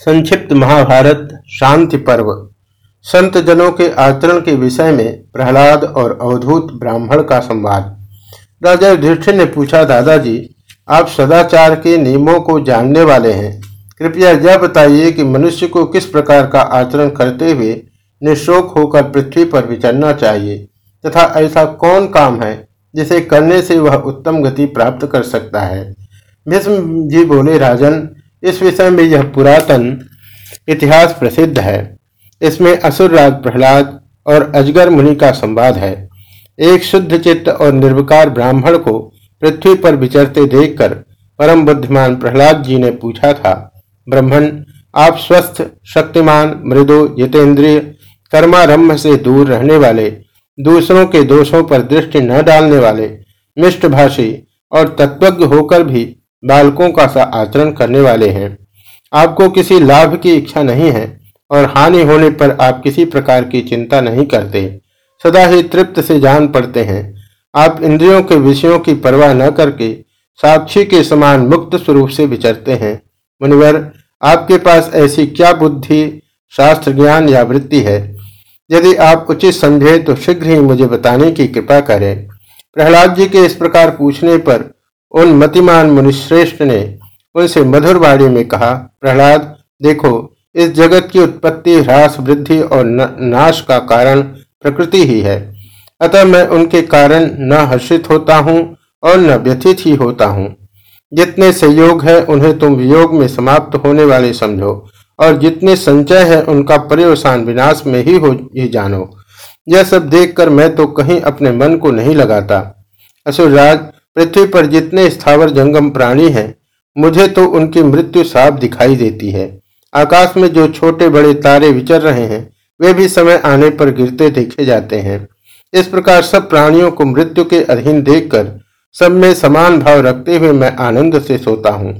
संक्षिप्त महाभारत, शांति पर्व। संत जनों के आचरण के विषय में प्रहलाद और अवधूत ब्राह्मण का संवाद। राजा युधिष्ठिर ने पूछा, दादाजी, आप सदाचार के नियमों को जानने वाले हैं। कृपया यह बताइए कि मनुष्य को किस प्रकार का आचरण करते हुए निशोक होकर पृथ्वी पर विचरना चाहिए, तथा ऐसा कौन काम है जिसे करने से वह उत्तम गति प्राप्त कर सकता है? भीष्म जी बोले, राजन इस विषय में यह पुरातन इतिहास प्रसिद्ध है। इसमें असुरराज प्रहलाद और अजगर मुनि का संवाद है। एक शुद्ध चित्त और निर्विकार ब्राह्मण को पृथ्वी पर विचरते देखकर परम बुद्धिमान प्रहलाद जी ने पूछा था, ब्राह्मण, आप स्वस्थ, शक्तिमान, मृदु, जितेंद्रिय, कर्मारंभ से दूर रहने वाले, दूसरों के दोषों पर दृष्टि न डालने वाले मिष्टभाषी और तत्वज्ञ होकर भी बालकों का सा आचरण करने वाले हैं। आपको किसी लाभ की इच्छा नहीं है और हानि होने पर आप किसी प्रकार की चिंता नहीं करते। सदा ही तृप्त से जान पड़ते हैं। आप इंद्रियों के विषयों की परवाह न करके साक्षी के समान मुक्त स्वरूप से विचरते हैं। मुनिवर, आपके पास ऐसी क्या बुद्धि, शास्त्र ज्ञान या वृत्ति है? यदि आप उचित समझे तो शीघ्र ही मुझे बताने की कृपा करें। प्रहलाद जी के इस प्रकार पूछने पर उन मतिमान मुनिश्रेष्ठ ने उनसे मधुर वाणी में कहा, प्रहलाद, देखो, इस जगत की उत्पत्ति, ह्रास, वृद्धि और नाश का कारण प्रकृति ही है। अतः मैं उनके कारण न हर्षित होता हूँ और न व्यथित ही होता हूँ। जितने संयोग है, उन्हें तुम वियोग में समाप्त होने वाले समझो, और जितने संचय है, उनका पर्यवसान विनाश में ही हो, ही जानो। यह सब देखकर मैं तो कहीं अपने मन को नहीं लगाता। असुरराज पृथ्वी पर जितने स्थावर जंगम प्राणी हैं, मुझे तो उनकी मृत्यु साफ़ दिखाई देती है। आकाश में जो छोटे बड़े तारे विचर रहे हैं, वे भी समय आने पर गिरते देखे जाते हैं। इस प्रकार सब प्राणियों को मृत्यु के अधीन देखकर, सब में समान भाव रखते हुए मैं आनंद से सोता हूँ।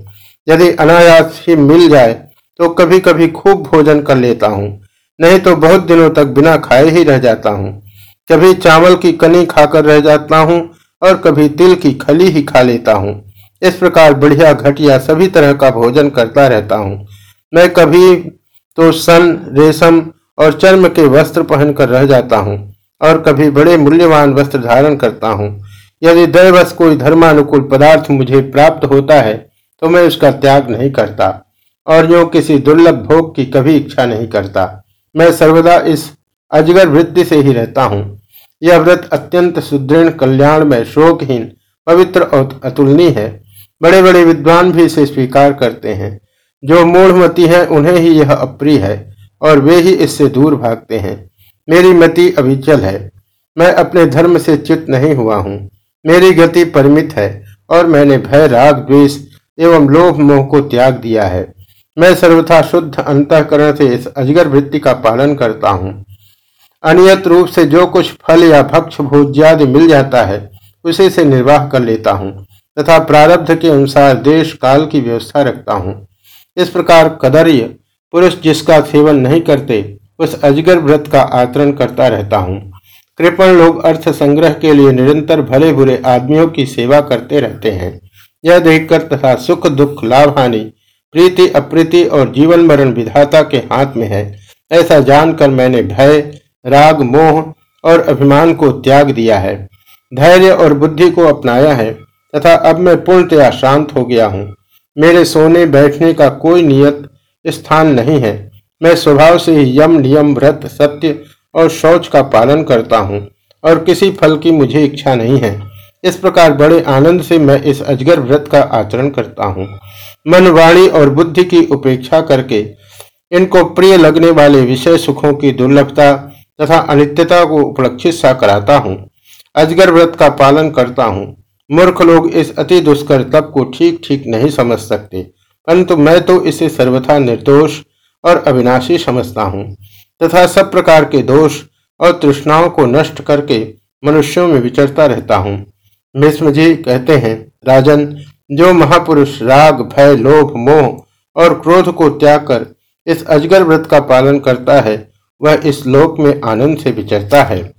यदि अनायास ही मिल जाए तो कभी कभी खूब भोजन कर लेता हूँ। नहीं तो बहुत दिनों तक बिना खाए ही रह जाता हूँ। कभी चावल की कनी खाकर रह जाता हूँ और कभी तिल की खली ही खा लेता हूँ। इस प्रकार बढ़िया घटिया सभी तरह का भोजन करता रहता हूँ। मैं कभी तो सन, रेशम और चर्म के वस्त्र पहनकर रह जाता हूँ और कभी बड़े मूल्यवान वस्त्र धारण करता हूँ। यदि दैवश कोई धर्मानुकूल पदार्थ मुझे प्राप्त होता है तो मैं उसका त्याग नहीं करता और जो किसी दुर्लभ भोग की कभी इच्छा नहीं करता। मैं सर्वदा इस अजगर वृत्ति से ही रहता हूँ। यह व्रत अत्यंत सुदृढ़ कल्याण में शोकहीन, पवित्र और अतुलनीय है। बड़े बड़े विद्वान भी इसे स्वीकार करते हैं। जो मूढ़मती है, उन्हें ही यह अप्रिय है और वे ही इससे दूर भागते हैं। मेरी मति अभिचल है। मैं अपने धर्म से चित नहीं हुआ हूँ। मेरी गति परिमित है और मैंने भय, राग, द्वेष एवं लोभ मोह को त्याग दिया है। मैं सर्वथा शुद्ध अंतकरण से इस अजगर वृत्ति का पालन करता हूँ। अनियत रूप से जो कुछ फल या भक्ष भोज्यादि मिल जाता है, उसे से निर्वाह कर लेता हूँ, तथा प्रारब्ध के अनुसार देश काल की व्यवस्था रखता हूँ। इस प्रकार कदर्य पुरुष जिसका सेवन नहीं करते, उस अजगर व्रत का आचरण करता रहता हूँ। कृपण लोग अर्थ संग्रह के लिए निरंतर भले बुरे आदमियों की सेवा करते रहते हैं। यह देखकर तथा सुख, दुख, लाभ, हानि, प्रीति, अप्रीति और जीवन मरण विधाता के हाथ में है, ऐसा जानकर मैंने भय राग, मोह और अभिमान को त्याग दिया है। धैर्य और बुद्धि को अपनाया है, तथा अब मैं पूर्णतया शांत हो गया हूँ। मेरे सोने बैठने का कोई नियत स्थान नहीं है। मैं स्वभाव से ही यम नियम, व्रत, सत्य और शौच का पालन करता हूँ, और किसी फल की मुझे इच्छा नहीं है। इस प्रकार बड़े आनंद से मैं इस अजगर व्रत का आचरण करता हूँ। मन, वाणी और बुद्धि की उपेक्षा करके इनको प्रिय लगने वाले विषय सुखों की दुर्लभता तथा अनित्यता को उपलक्षित सा कराता हूँ। अजगर व्रत का पालन करता हूँ। मूर्ख लोग इस अति दुष्कर तप को ठीक ठीक नहीं समझ सकते, परंतु मैं तो इसे सर्वथा निर्दोष और अविनाशी समझता हूँ तथा सब प्रकार के दोष और तृष्णाओं को नष्ट करके मनुष्यों में विचरता रहता हूँ। मिश्र जी कहते हैं, राजन, जो महापुरुष राग, भय, लोभ, मोह और क्रोध को त्याग कर इस अजगर व्रत का पालन करता है वह इस लोक में आनंद से विचरता है।